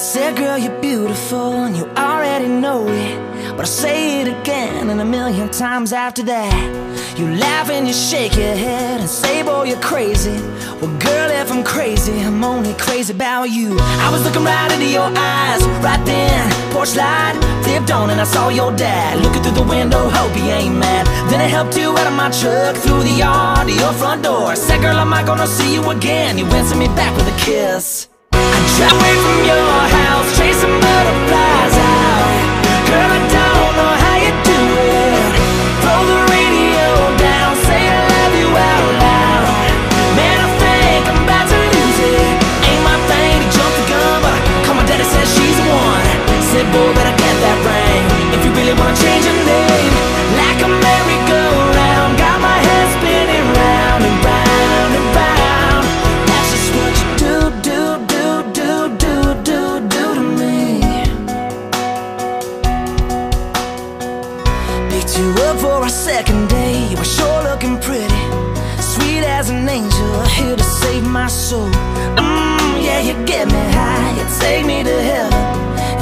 said, girl, you're beautiful and you already know it. But I'll say it again and a million times after that. You laugh and you shake your head and say, boy, you're crazy. Well, girl, if I'm crazy, I'm only crazy about you. I was looking right into your eyes right then. Porch light flipped on and I saw your dad. Looking through the window, hope he ain't mad. Then I helped you out of my truck through the yard to your front door. Said, girl, am I gonna see you again? You answered me back with a kiss. I Drive away from your up for a second day You were sure looking pretty Sweet as an angel. Here to save my soul. Mmm, yeah, you get me high You take me to heaven.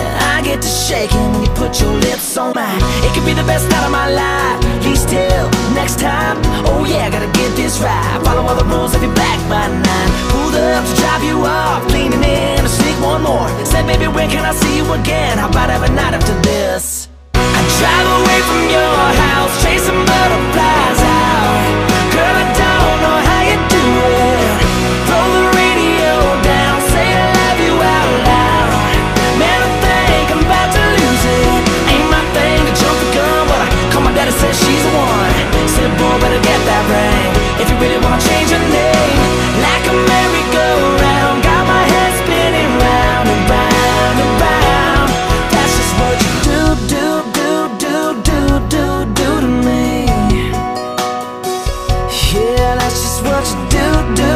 And I get to shaking you put your lips on mine. It could be the best night of my life. Please till next time. Oh yeah, gotta get this right. Follow all the rules if you're back by nine. Pulled up to drive you off. Leaning in to sneak one more. Said baby when can I see you again? How about every night after this Drive away from your house Just what you do, do,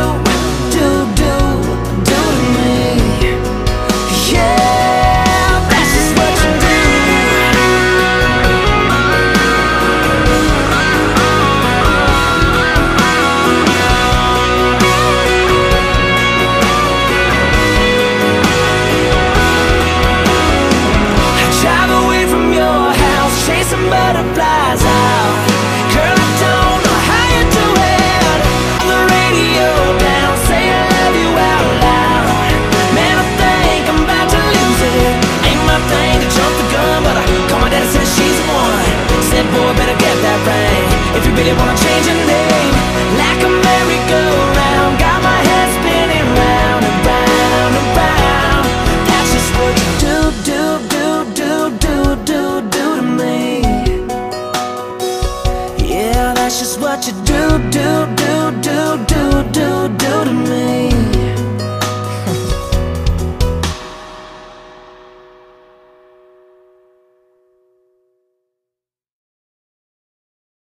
really wanna change your name. Like a merry-go-round, got my head spinning round and round and round. That's just what you do, do, do, do, do, do, do to me. Yeah, that's just what you do, do, do, do, do, do, do to me.